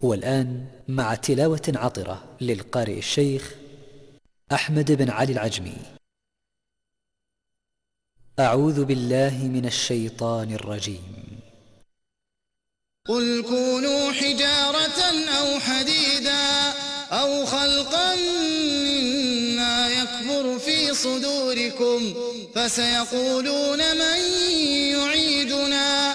والآن مع تلاوة عطرة للقارئ الشيخ أحمد بن علي العجمي. أعوذ بالله من الشيطان الرجيم. قل كونوا حجارة أو حديدا أو خلقا مما يكبر في صدوركم فسيقولون من يعيدنا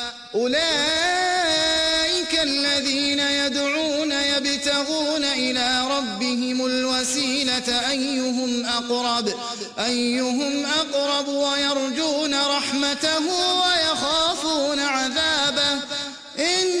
أولئك الذين يدعون يبتغون إلى ربهم الوسيلة أيهم أقرب؟ أيهم أقرب ويرجون رحمته ويخافون عذابه؟ إن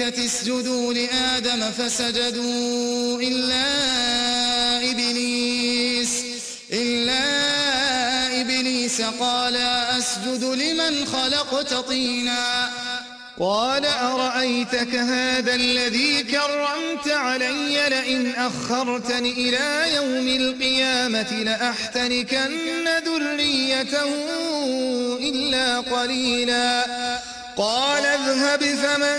الملائكة اسجدوا لآدم فسجدوا إلا إبليس إلا إبليس قال أسجد لمن خلقت طينا. قال أرأيتك هذا الذي كرمت علي لئن أخرتني إلى يوم القيامة لأحتركن ذريته إلا قليلا. قال اذهب فمن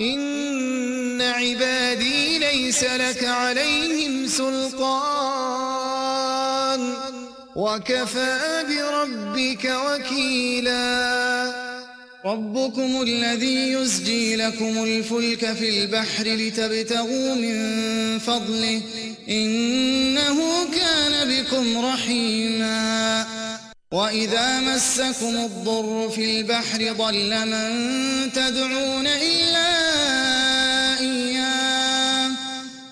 إن عبادي ليس لك عليهم سلطان. وكفى بربك وكيلا. ربكم الذي يسجي لكم الفلك في البحر لتبتغوا من فضله. إنه كان بكم رحيما. وإذا مسكم الضر في البحر ضل من تدعون إلا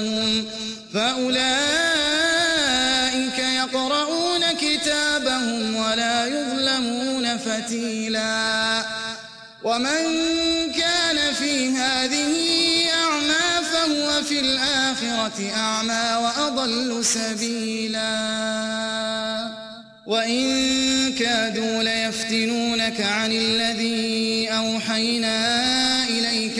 لهم فأولئك يقرؤون كتابهم ولا يظلمون فتيلا ومن كان في هذه أعمى فهو في الآخرة أعمى وأضل سبيلا وإن كادوا ليفتنونك عن الذي أوحيناه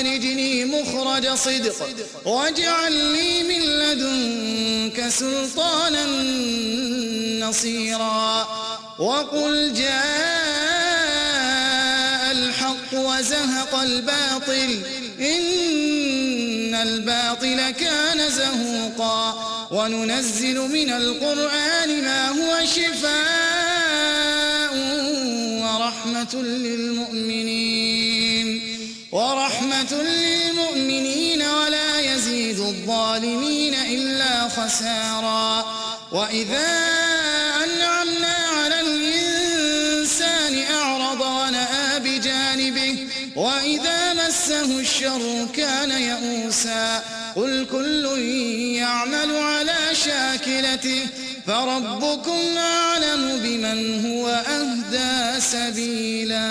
وأخرجني مخرج صدق واجعل لي من لدنك سلطانا نصيرا وقل جاء الحق وزهق الباطل إن الباطل كان زهوقا وننزل من القرآن ما هو شفاء ورحمة للمؤمنين ورحمة للمؤمنين ولا يزيد الظالمين إلا خسارا. وإذا أنعمنا على الإنسان أعرض ونأى بجانبه وإذا مسه الشر كان يئوسا. قل كل يعمل على شاكلته فربكم أعلم بمن هو أهدى سبيلا.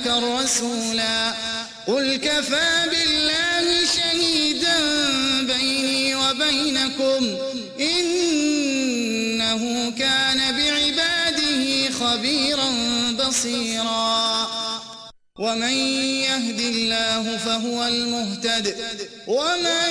لك رسولا. قل كفى بالله شهيدا بيني وبينكم. إنه كان بعباده خبيرا بصيرا. ومن يهدي الله فهو المهتد. ومن